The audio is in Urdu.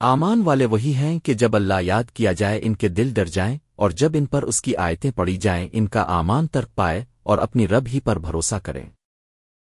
آمان والے وہی ہیں کہ جب اللہ یاد کیا جائے ان کے دل ڈر جائیں اور جب ان پر اس کی آیتیں پڑی جائیں ان کا آمان ترک پائے اور اپنی رب ہی پر بھروسہ کریں۔